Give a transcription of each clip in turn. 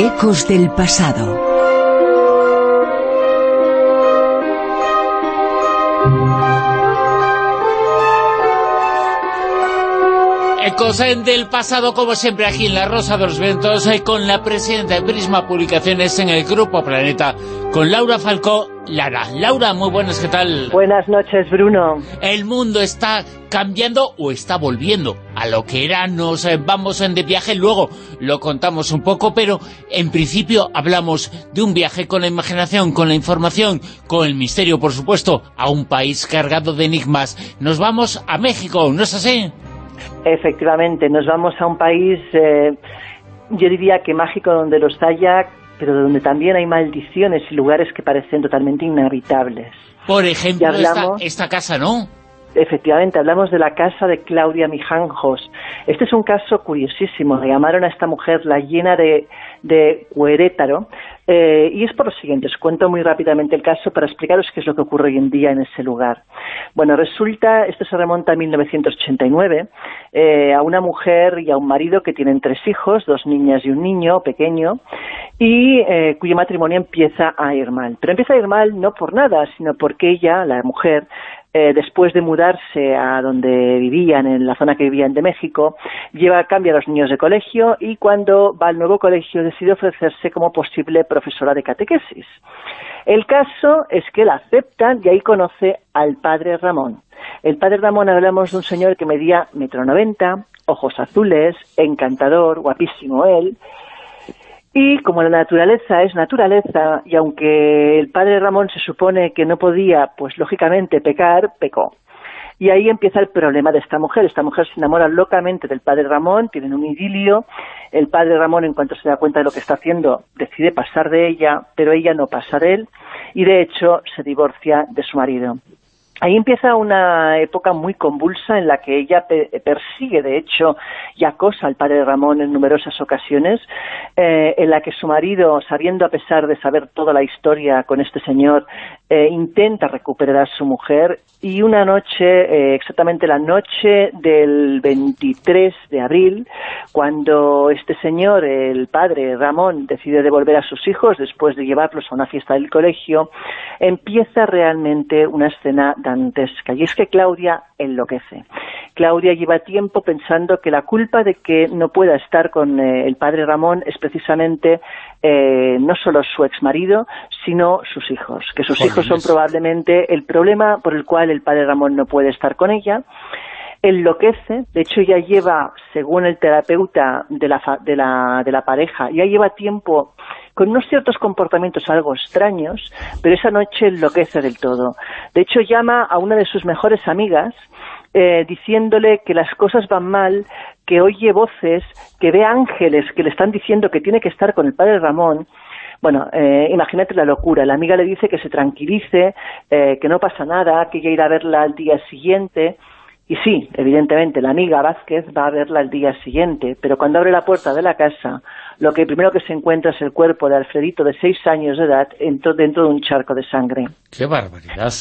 Ecos del pasado. Ecos del pasado, como siempre, aquí en La Rosa de los Vientos, eh, con la presidenta de Prisma Publicaciones en el Grupo Planeta, con Laura Falcó Lara. Laura, muy buenas, ¿qué tal? Buenas noches, Bruno. El mundo está cambiando o está volviendo a lo que era, nos eh, vamos de viaje, luego lo contamos un poco, pero en principio hablamos de un viaje con la imaginación, con la información, con el misterio, por supuesto, a un país cargado de enigmas. Nos vamos a México, ¿no es así? Efectivamente, nos vamos a un país, eh, yo diría que mágico donde los haya, pero donde también hay maldiciones y lugares que parecen totalmente inhabitables. Por ejemplo, esta, casa, ¿no? Efectivamente, hablamos de la casa de Claudia Mijanjos. Este es un caso curiosísimo. Le llamaron a esta mujer la llena de, de Cuerétaro, eh, y es por lo siguiente, os cuento muy rápidamente el caso para explicaros qué es lo que ocurre hoy en día en ese lugar. Bueno, resulta, esto se remonta a 1989, eh, a una mujer y a un marido que tienen tres hijos, dos niñas y un niño pequeño, y eh, cuyo matrimonio empieza a ir mal. Pero empieza a ir mal no por nada, sino porque ella, la mujer, eh, después de mudarse a donde vivían, en la zona que vivían de México, lleva cambia a los niños de colegio y cuando va al nuevo colegio decide ofrecerse como posible profesora de catequesis. El caso es que la aceptan y ahí conoce al padre Ramón. El padre Ramón hablamos de un señor que medía metro noventa, ojos azules, encantador, guapísimo él, y como la naturaleza es naturaleza, y aunque el padre Ramón se supone que no podía, pues lógicamente pecar, pecó. Y ahí empieza el problema de esta mujer. Esta mujer se enamora locamente del padre Ramón, tienen un idilio. El padre Ramón, en cuanto se da cuenta de lo que está haciendo, decide pasar de ella, pero ella no pasa de él. Y de hecho se divorcia de su marido. Ahí empieza una época muy convulsa en la que ella persigue, de hecho, y acosa al padre Ramón en numerosas ocasiones, eh, en la que su marido, sabiendo a pesar de saber toda la historia con este señor, eh, intenta recuperar a su mujer y una noche, eh, exactamente la noche del 23 de abril, cuando este señor, el padre Ramón, decide devolver a sus hijos después de llevarlos a una fiesta del colegio, empieza realmente una escena dantesca y es que Claudia enloquece. Claudia lleva tiempo pensando que la culpa de que no pueda estar con eh, el padre Ramón es precisamente eh, no solo su exmarido, sino sus hijos, que sus hijos son probablemente el problema por el cual el padre Ramón no puede estar con ella, enloquece, de hecho ya lleva, según el terapeuta de la, de la, de la pareja, ya lleva tiempo con unos ciertos comportamientos algo extraños, pero esa noche enloquece del todo. De hecho llama a una de sus mejores amigas, eh, diciéndole que las cosas van mal, que oye voces, que ve ángeles que le están diciendo que tiene que estar con el padre Ramón, bueno, eh, imagínate la locura. La amiga le dice que se tranquilice, eh, que no pasa nada, que ella irá a verla al día siguiente. Y sí, evidentemente, la amiga Vázquez va a verla al día siguiente, pero cuando abre la puerta de la casa, lo que primero que se encuentra es el cuerpo de Alfredito de seis años de edad dentro de un charco de sangre. ¡Qué barbaridad!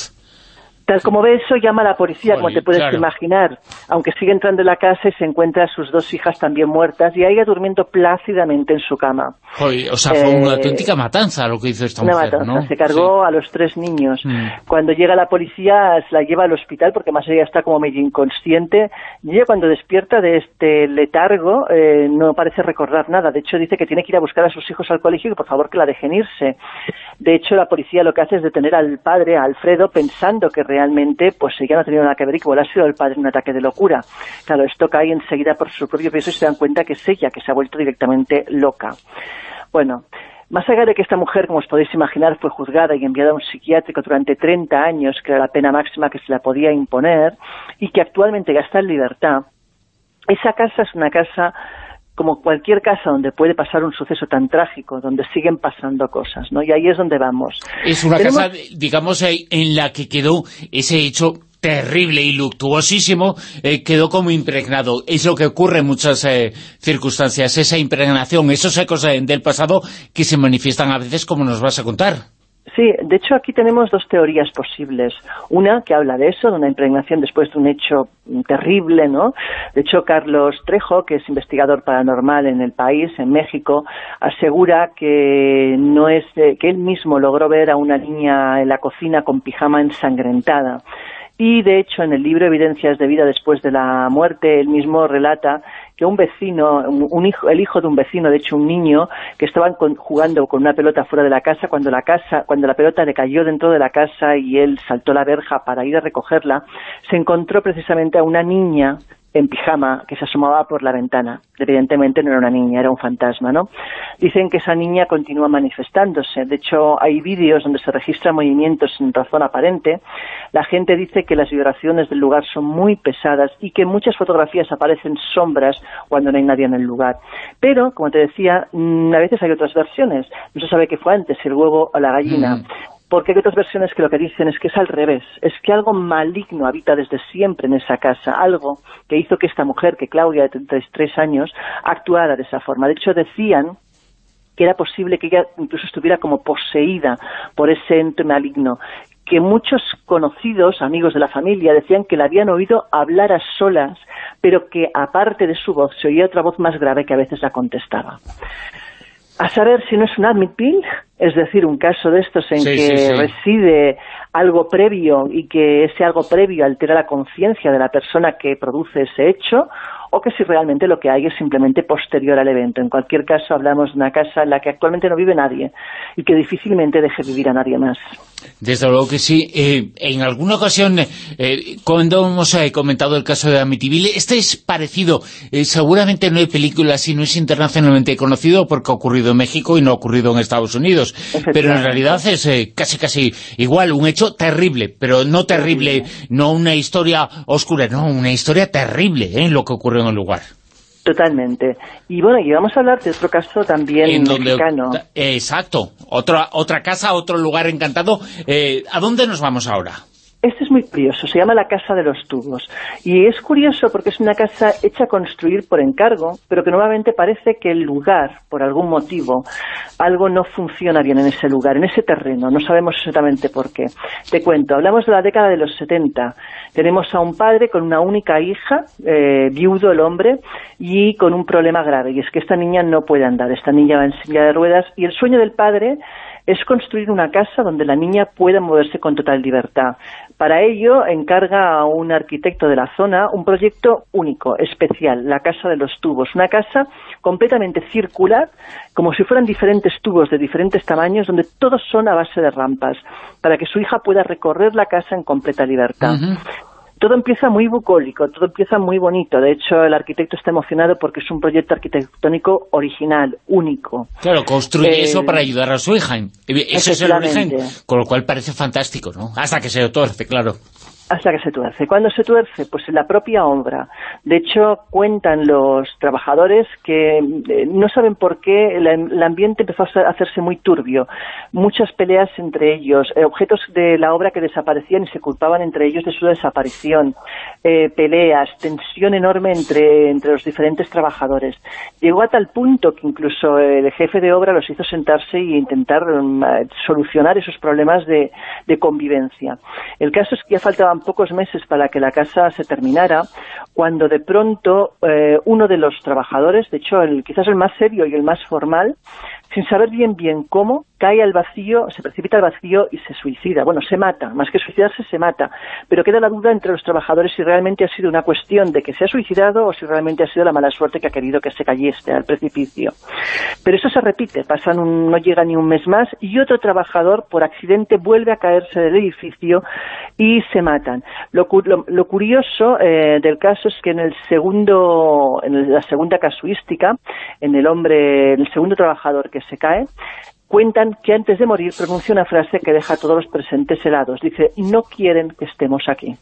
Tal como ve eso, llama a la policía, como te puedes imaginar, aunque sigue entrando en la casa y se encuentra a sus dos hijas también muertas y a ella durmiendo plácidamente en su cama. o sea, fue una eh, auténtica matanza lo que hizo esta una mujer, matanza, se cargó a los tres niños. Mm. Cuando llega la policía, se la lleva al hospital porque más ella está como medio inconsciente y ella cuando despierta de este letargo eh, no parece recordar nada. De hecho, dice que tiene que ir a buscar a sus hijos al colegio y que por favor que la dejen irse. De hecho, la policía lo que hace es detener al padre, a Alfredo, pensando que realmente pues ella no ha tenido nada que ver y que ha sido el padre en un ataque de locura. Claro, esto cae enseguida por su propio peso y se dan cuenta que es ella que se ha vuelto directamente loca. Bueno, más allá de que esta mujer, como os podéis imaginar, fue juzgada y enviada a un psiquiátrico durante 30 años, que era la pena máxima que se la podía imponer, y que actualmente ya está en libertad, esa casa es una casa como cualquier casa donde puede pasar un suceso tan trágico, donde siguen pasando cosas, ¿no? Y ahí es donde vamos. Es una casa, digamos, eh, en la que quedó ese hecho terrible y luctuosísimo, eh, quedó como impregnado. Es lo que ocurre en muchas eh, circunstancias, esa impregnación, esos ecos del pasado que se manifiestan a veces como nos vas a contar. Sí, de hecho aquí tenemos dos teorías posibles. Una que habla de eso, de una impregnación después de un hecho terrible, ¿no? De hecho, Carlos Trejo, que es investigador paranormal en el país, en México, asegura que no es que él mismo logró ver a una niña en la cocina con pijama ensangrentada. Y de hecho, en el libro Evidencias de vida después de la muerte, él mismo relata que un vecino, un hijo, el hijo de un vecino, de hecho un niño, que estaban jugando con una pelota fuera de la casa, cuando la casa, cuando la pelota le cayó dentro de la casa y él saltó la verja para ir a recogerla, se encontró precisamente a una niña en pijama que se asomaba por la ventana. Evidentemente no era una niña, era un fantasma, ¿no? Dicen que esa niña continúa manifestándose. De hecho, hay vídeos donde se registran movimientos sin razón aparente. La gente dice que las vibraciones del lugar son muy pesadas y que en muchas fotografías aparecen sombras cuando no hay nadie en el lugar. Pero, como te decía, mm, a veces hay otras versiones. No se sabe qué fue antes, el huevo o la gallina. Mm porque hay otras versiones que lo que dicen es que es al revés, es que algo maligno habita desde siempre en esa casa, algo que hizo que esta mujer, que Claudia de 33 años, actuara de esa forma. De hecho, decían que era posible que ella incluso estuviera como poseída por ese ente maligno, que muchos conocidos, amigos de la familia, decían que la habían oído hablar a solas, pero que aparte de su voz se oía otra voz más grave que a veces la contestaba a saber si no es un admit bill, es decir, un caso de estos en que reside algo previo y que ese algo previo altera la conciencia de la persona que produce ese hecho, o que si realmente lo que hay es simplemente posterior al evento. En cualquier caso, hablamos de una casa en la que actualmente no vive nadie y que difícilmente deje vivir a nadie más. Desde luego que sí. Eh, en alguna ocasión, eh, cuando hemos eh, comentado el caso de Amityville, este es parecido. seguramente no hay película, si no es internacionalmente conocido porque ha ocurrido en México y no ha ocurrido en Estados Unidos. Pero en realidad es casi casi igual, un hecho terrible, pero no terrible, no una historia oscura, no, una historia terrible en lo que ocurrió en el lugar. Totalmente. Y bueno, y vamos a hablar de otro caso también mexicano. exacto. Otra, otra casa, otro lugar encantado. Eh, ¿A dónde nos vamos ahora? Este es muy curioso, se llama la Casa de los Tubos. Y es curioso porque es una casa hecha a construir por encargo, pero que nuevamente parece que el lugar, por algún motivo, algo no funciona bien en ese lugar, en ese terreno. No sabemos exactamente por qué. Te cuento, hablamos de la década de los 70. Tenemos a un padre con una única hija, eh, viudo el hombre, y con un problema grave. Y es que esta niña no puede andar, esta niña va en silla de ruedas. Y el sueño del padre es construir una casa donde la niña pueda moverse con total libertad. Para ello encarga a un arquitecto de la zona un proyecto único, especial, la Casa de los Tubos. Una casa completamente circular, como si fueran diferentes tubos de diferentes tamaños, donde todos son a base de rampas, para que su hija pueda recorrer la casa en completa libertad todo empieza muy bucólico, todo empieza muy bonito. De hecho, el arquitecto está emocionado porque es un proyecto arquitectónico original, único. Claro, construye eso para ayudar a su hija. Ese es el origen, con lo cual parece fantástico, ¿no? Hasta que se torce, claro hasta que se tuerce. ¿Cuándo se tuerce? Pues en la propia obra. De hecho, cuentan los trabajadores que eh, no saben por qué el, ambiente empezó a hacerse muy turbio. Muchas peleas entre ellos, eh, objetos de la obra que desaparecían y se culpaban entre ellos de su desaparición, eh, peleas, tensión enorme entre, entre los diferentes trabajadores. Llegó a tal punto que incluso el jefe de obra los hizo sentarse e intentar mm, solucionar esos problemas de, de convivencia. El caso es que ya pocos meses para que la casa se terminara, cuando de pronto eh, uno de los trabajadores, de hecho el, quizás el más serio y el más formal, sin saber bien bien cómo, cae al vacío, se precipita al vacío y se suicida. Bueno, se mata, más que suicidarse, se mata. Pero queda la duda entre los trabajadores si realmente ha sido una cuestión de que se ha suicidado o si realmente ha sido la mala suerte que ha querido que se cayese al precipicio. Pero eso se repite, pasan un, no llega ni un mes más y otro trabajador por accidente vuelve a caerse del edificio y se matan. Lo, curioso eh, del caso es que en el segundo, en la segunda casuística, en el hombre, en el segundo trabajador que se cae, cuentan que antes de morir pronuncia una frase que deja a todos los presentes helados. Dice, no quieren que estemos aquí.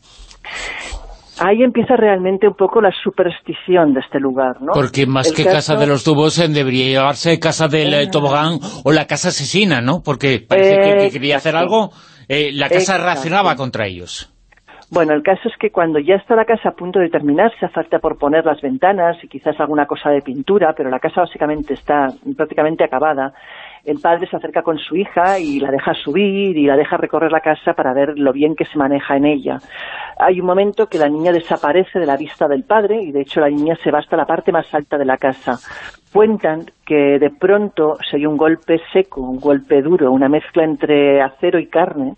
Ahí empieza realmente un poco la superstición de este lugar, ¿no? Porque más que Casa de los Tubos eh, debería llevarse Casa del eh, Tobogán o la Casa Asesina, ¿no? Porque parece que, quería hacer algo, eh, la casa reaccionaba contra ellos. Bueno, el caso es que cuando ya está la casa a punto de terminarse, falta por poner las ventanas y quizás alguna cosa de pintura, pero la casa básicamente está prácticamente acabada, el padre se acerca con su hija y la deja subir y la deja recorrer la casa para ver lo bien que se maneja en ella. Hay un momento que la niña desaparece de la vista del padre y de hecho la niña se va hasta la parte más alta de la casa. Cuentan que de pronto se oye un golpe seco, un golpe duro, una mezcla entre acero y carne,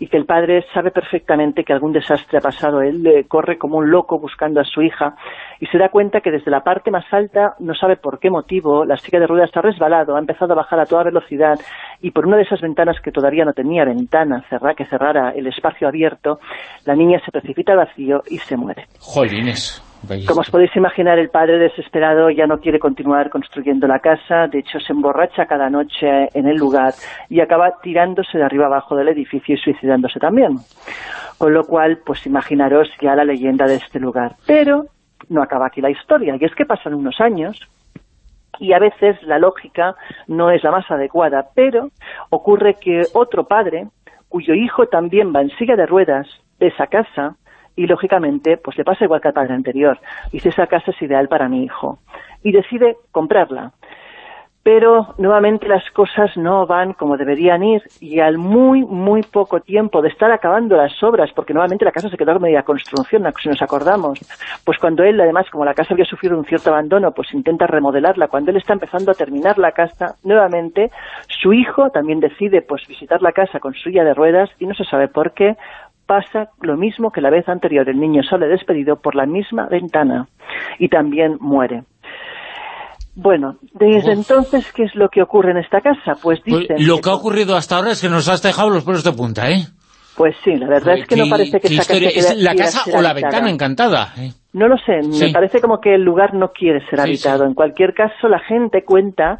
y que el padre sabe perfectamente que algún desastre ha pasado. Él corre como un loco buscando a su hija y se da cuenta que desde la parte más alta, no sabe por qué motivo, la silla de ruedas está resbalado, ha empezado a bajar a toda velocidad y por una de esas ventanas que todavía no tenía ventana que cerrara el espacio abierto, la niña se precipita vacío y se muere. Jolines. Como os podéis imaginar, el padre desesperado ya no quiere continuar construyendo la casa, de hecho se emborracha cada noche en el lugar y acaba tirándose de arriba abajo del edificio y suicidándose también. Con lo cual, pues imaginaros ya la leyenda de este lugar. Pero no acaba aquí la historia, y es que pasan unos años y a veces la lógica no es la más adecuada, pero ocurre que otro padre, cuyo hijo también va en silla de ruedas, de esa casa, y lógicamente pues le pasa igual que al padre anterior. Dice, esa casa es ideal para mi hijo. Y decide comprarla. Pero nuevamente las cosas no van como deberían ir y al muy, muy poco tiempo de estar acabando las obras, porque nuevamente la casa se quedó a media construcción, si nos acordamos, pues cuando él, además, como la casa había sufrido un cierto abandono, pues intenta remodelarla, cuando él está empezando a terminar la casa, nuevamente su hijo también decide pues visitar la casa con suya de ruedas y no se sabe por qué, pasa lo mismo que la vez anterior. El niño sale despedido por la misma ventana y también muere. Bueno, desde entonces, ¿qué es lo que ocurre en esta casa? Pues, pues dicen... lo que, ha ocurrido hasta ahora es que nos has dejado los pelos de punta, ¿eh? Pues sí, la verdad es que no parece que esta casa ¿Es la casa o la ventana encantada? ¿eh? No lo sé, me parece como que el lugar no quiere ser habitado. En cualquier caso, la gente cuenta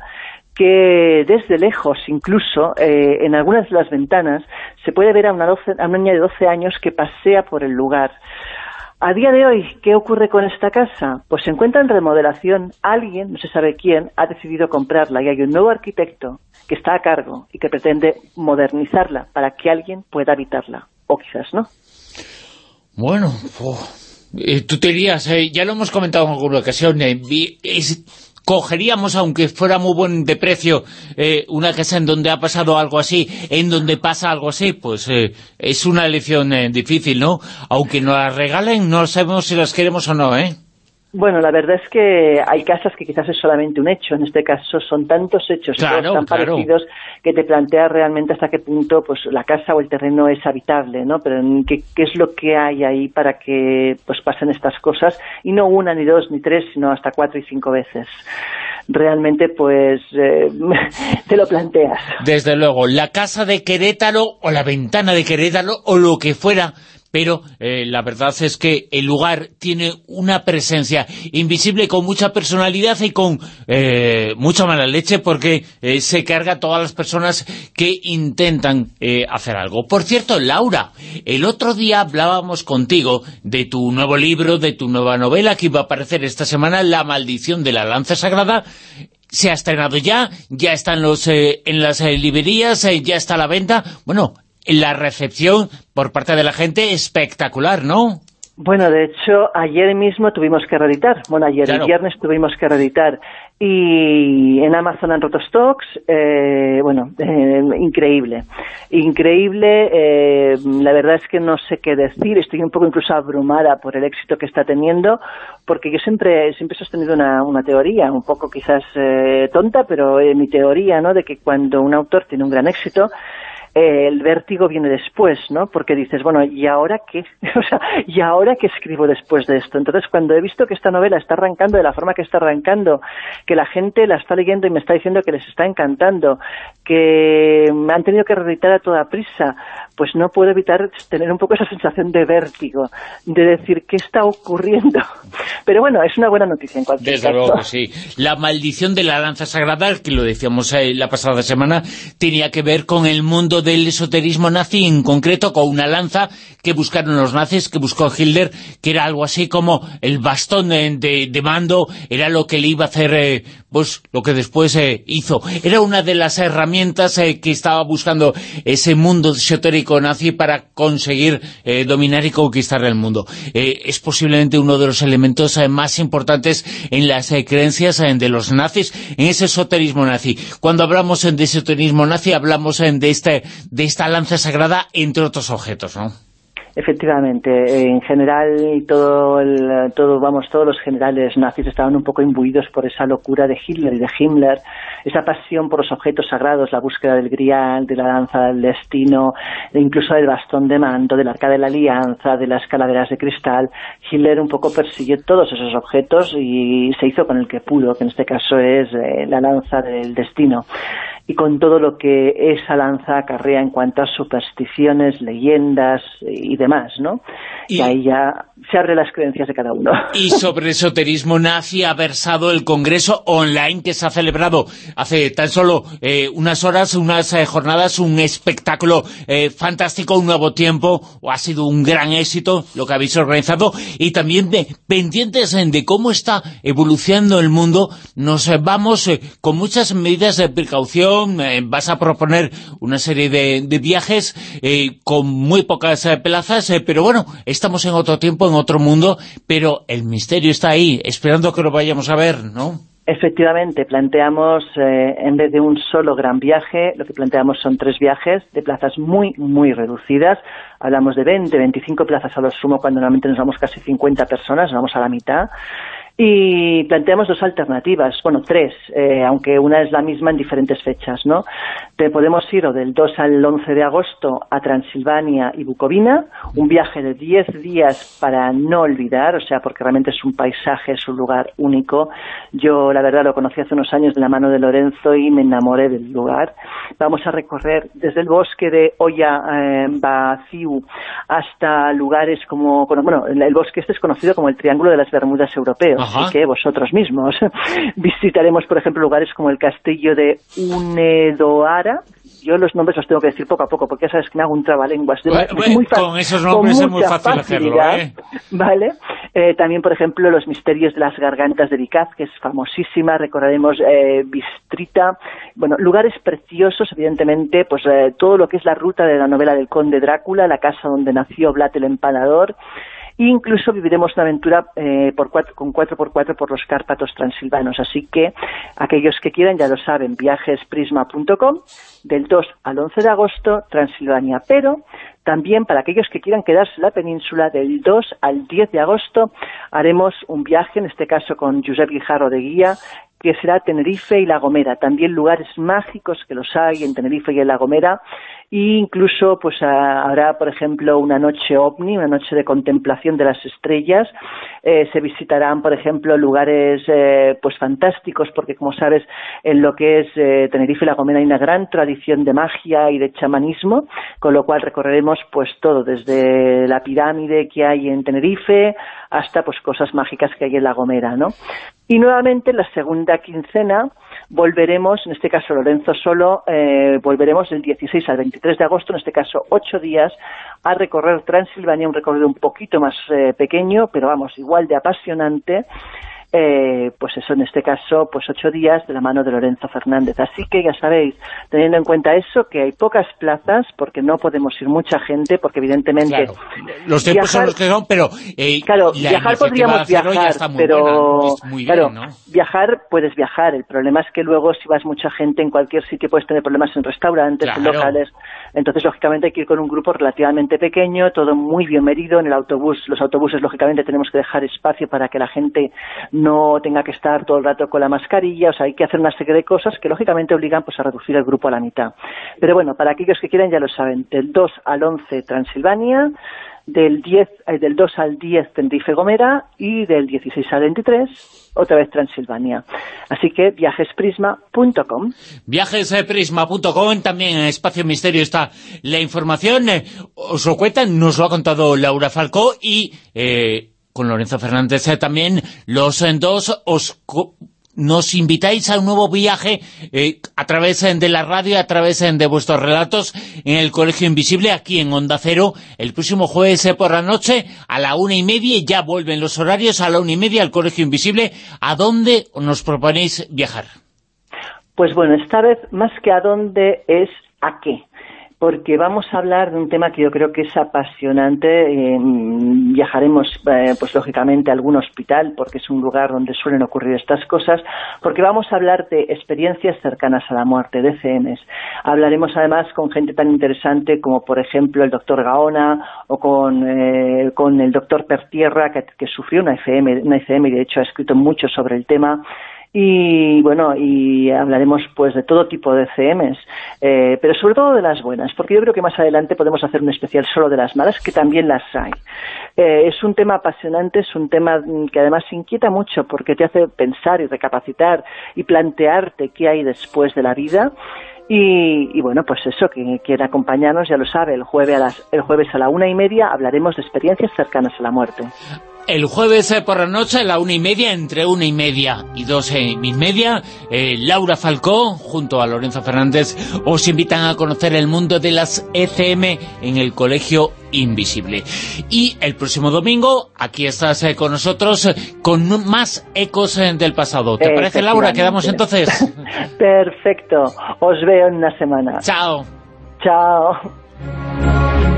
que desde lejos, incluso eh, en algunas de las ventanas, se puede ver a una, a una niña de 12 años que pasea por el lugar. A día de hoy, ¿qué ocurre con esta casa? Pues se encuentra en remodelación. Alguien, no se sabe quién, ha decidido comprarla y hay un nuevo arquitecto que está a cargo y que pretende modernizarla para que alguien pueda habitarla. O quizás no. Bueno, eh, tú te dirías, eh, ya lo hemos comentado en alguna ocasión, cogeríamos, aunque fuera muy buen de precio, eh, una casa en donde ha pasado algo así, en donde pasa algo así, pues eh, es una elección eh, difícil, ¿no? Aunque nos las regalen, no sabemos si las queremos o no, ¿eh? Bueno, la verdad es que hay casas que quizás es solamente un hecho, en este caso son tantos hechos tan parecidos que te planteas realmente hasta qué punto pues la casa o el terreno es habitable, ¿no? Pero ¿qué, qué es lo que hay ahí para que pues pasen estas cosas y no una, ni dos, ni tres, sino hasta cuatro y cinco veces realmente pues eh, te lo planteas. Desde luego, la casa de Querétaro o la ventana de Querétaro o lo que fuera pero eh, la verdad es que el lugar tiene una presencia invisible con mucha personalidad y con eh, mucha mala leche porque eh, se carga a todas las personas que intentan hacer algo. Por cierto, Laura, el otro día hablábamos contigo de tu nuevo libro, de tu nueva novela que iba a aparecer esta semana, La maldición de la lanza sagrada, se ha estrenado ya, ya están los, en las librerías, ya está a la venta. Bueno, la recepción por parte de la gente espectacular, ¿no? Bueno, de hecho, ayer mismo tuvimos que reeditar. Bueno, ayer, el viernes tuvimos que reeditar. Y en Amazon han roto stocks, eh, bueno, eh, increíble. Increíble, eh, la verdad es que no sé qué decir, estoy un poco incluso abrumada por el éxito que está teniendo, porque yo siempre, siempre he sostenido una, una teoría, un poco quizás tonta, pero mi teoría, ¿no?, de que cuando un autor tiene un gran éxito, el vértigo viene después, ¿no? Porque dices, bueno, ¿y ahora qué? o sea, ¿y ahora qué escribo después de esto? Entonces, cuando he visto que esta novela está arrancando de la forma que está arrancando, que la gente la está leyendo y me está diciendo que les está encantando, que me han tenido que reeditar a toda prisa, pues no puedo evitar tener un poco esa sensación de vértigo, de decir, ¿qué está ocurriendo? Pero bueno, es una buena noticia en cualquier Desde luego que sí. La maldición de la lanza sagrada, que lo decíamos eh, la pasada semana, tenía que ver con el mundo del esoterismo nazi, en concreto con una lanza que buscaron los nazis, que buscó Hitler, que era algo así como el bastón de, mando, era lo que le iba a hacer, eh, pues lo que después eh, hizo. Era una de las herramientas que estaba buscando ese mundo esotérico nazi para conseguir eh, dominar y conquistar el mundo. Eh, es posiblemente uno de los elementos momentos más importantes en las creencias de los nazis, en ese esoterismo nazi. Cuando hablamos de esoterismo nazi, hablamos de, este, de esta lanza sagrada, entre otros objetos, ¿no? Efectivamente, en general todo, el, todo, vamos, todos los generales nazis estaban un poco imbuidos por esa locura de Hitler y de Himmler, esa pasión por los objetos sagrados, la búsqueda del grial, de la danza del destino, e incluso del bastón de mando, del arca de la alianza, de las calaveras de cristal. Hitler un poco persiguió todos esos objetos y se hizo con el que pudo, que en este caso es eh, la lanza del destino y con todo lo que esa lanza acarrea en cuanto a supersticiones, leyendas y demás, ¿no? Y, ahí ya se abren las creencias de cada uno. Y sobre esoterismo nazi ha versado el congreso online que se ha celebrado hace tan solo eh, unas horas, unas eh, jornadas, un espectáculo eh, fantástico, un nuevo tiempo, o ha sido un gran éxito lo que habéis organizado, y también de, pendientes de cómo está evolucionando el mundo, nos vamos con muchas medidas de precaución vas a proponer una serie de, viajes eh, con muy pocas eh, pero bueno, estamos en otro tiempo, en otro mundo, pero el misterio está ahí, esperando que lo vayamos a ver, ¿no? Efectivamente, planteamos, en vez de un solo gran viaje, lo que planteamos son tres viajes de plazas muy, muy reducidas. Hablamos de 20, 25 plazas a lo sumo, cuando normalmente nos vamos casi 50 personas, nos vamos a la mitad. Y planteamos dos alternativas, bueno, tres, eh, aunque una es la misma en diferentes fechas, ¿no? Podemos ir del 2 al 11 de agosto a Transilvania y Bucovina, un viaje de 10 días para no olvidar, o sea, porque realmente es un paisaje, es un lugar único. Yo, la verdad, lo conocí hace unos años de la mano de Lorenzo y me enamoré del lugar. Vamos a recorrer desde el bosque de Oya eh, Baciu hasta lugares como, bueno, el bosque este es conocido como el Triángulo de las Bermudas Europeos que vosotros mismos. Visitaremos, por ejemplo, lugares como el castillo de Unedoara, yo los nombres los tengo que decir poco a poco, porque ya sabes que me hago un trabalenguas. con esos nombres es muy fácil hacerlo, ¿eh? ¿Vale? Eh, también, por ejemplo, los misterios de las gargantas de Vicaz, que es famosísima, recordaremos eh, Bistrita, bueno, lugares preciosos, evidentemente, pues eh, todo lo que es la ruta de la novela del conde Drácula, la casa donde nació Vlad el Empanador, incluso viviremos una aventura eh, por cuatro, con 4x4 por los Cárpatos transilvanos. Así que aquellos que quieran ya lo saben, viajesprisma.com del 2 al 11 de agosto, Transilvania. Pero también para aquellos que quieran quedarse en la península, del 2 al 10 de agosto haremos un viaje, en este caso con Josep Guijarro de Guía, que será Tenerife y La Gomera, también lugares mágicos que los hay en Tenerife y en La Gomera, e incluso pues habrá, por ejemplo, una noche ovni, una noche de contemplación de las estrellas, eh, se visitarán, por ejemplo, lugares eh, pues fantásticos, porque como sabes, en lo que es eh, Tenerife y La Gomera hay una gran tradición de magia y de chamanismo, con lo cual recorreremos pues todo, desde la pirámide que hay en Tenerife hasta pues cosas mágicas que hay en La Gomera, ¿no? Y nuevamente en la segunda quincena volveremos, en este caso Lorenzo solo, eh, volveremos del 16 al 23 de agosto, en este caso ocho días, a recorrer Transilvania, un recorrido un poquito más eh, pequeño, pero vamos, igual de apasionante, eh, pues eso en este caso, pues ocho días de la mano de Lorenzo Fernández. Así que ya sabéis, teniendo en cuenta eso, que hay pocas plazas, porque no podemos ir mucha gente, porque evidentemente... los tiempos son los que son, pero... Eh, claro, viajar podríamos viajar, pero... claro, viajar puedes viajar, el problema es que luego si vas mucha gente en cualquier sitio puedes tener problemas en restaurantes, en locales, entonces lógicamente hay que ir con un grupo relativamente pequeño, todo muy bien medido, en el autobús, los autobuses lógicamente tenemos que dejar espacio para que la gente no tenga que estar todo el rato con la mascarilla, o sea, hay que hacer una serie de cosas que lógicamente obligan pues a reducir el grupo a la mitad. Pero bueno, para aquellos que quieran ya lo saben, del 2 al 11 Transilvania, del 10 eh, del 2 al 10 Tenerife Gomera y del 16 al 23 otra vez Transilvania. Así que viajesprisma.com. Viajesprisma.com, también en Espacio Misterio está la información. Eh, os lo cuentan, nos lo ha contado Laura Falcó y eh, con Lorenzo Fernández eh, también, los eh, dos os nos invitáis a un nuevo viaje eh, a través de la radio, a través de vuestros relatos en el Colegio Invisible, aquí en Onda Cero, el próximo jueves por la noche, a la una y media, ya vuelven los horarios, a la una y media al Colegio Invisible. ¿A dónde nos proponéis viajar? Pues bueno, esta vez más que a dónde es a qué porque vamos a hablar de un tema que yo creo que es apasionante. Eh, viajaremos, eh, pues lógicamente, a algún hospital, porque es un lugar donde suelen ocurrir estas cosas, porque vamos a hablar de experiencias cercanas a la muerte, de CMs. Hablaremos además con gente tan interesante como, por ejemplo, el doctor Gaona o con, eh, con el doctor Pertierra, que, sufrió una FM, una ICM y de hecho ha escrito mucho sobre el tema y bueno, y hablaremos pues de todo tipo de CMs, eh, pero sobre todo de las buenas, porque yo creo que más adelante podemos hacer un especial solo de las malas, que también las hay. Eh, es un tema apasionante, es un tema que además inquieta mucho porque te hace pensar y recapacitar y plantearte qué hay después de la vida. Y, bueno, pues eso, quien quiera acompañarnos ya lo sabe, el jueves a, las, el jueves a la una y media hablaremos de experiencias cercanas a la muerte. El jueves eh, por la noche, a la una y media, entre una y media y dos y media, eh, Laura Falcó, junto a Lorenzo Fernández, os invitan a conocer el mundo de las ECM en el Colegio Invisible. Y el próximo domingo, aquí estás eh, con nosotros, con más ecos del pasado. ¿Te parece, Laura? ¿Quedamos entonces? Perfecto. Os veo en una semana. Chao. Chao.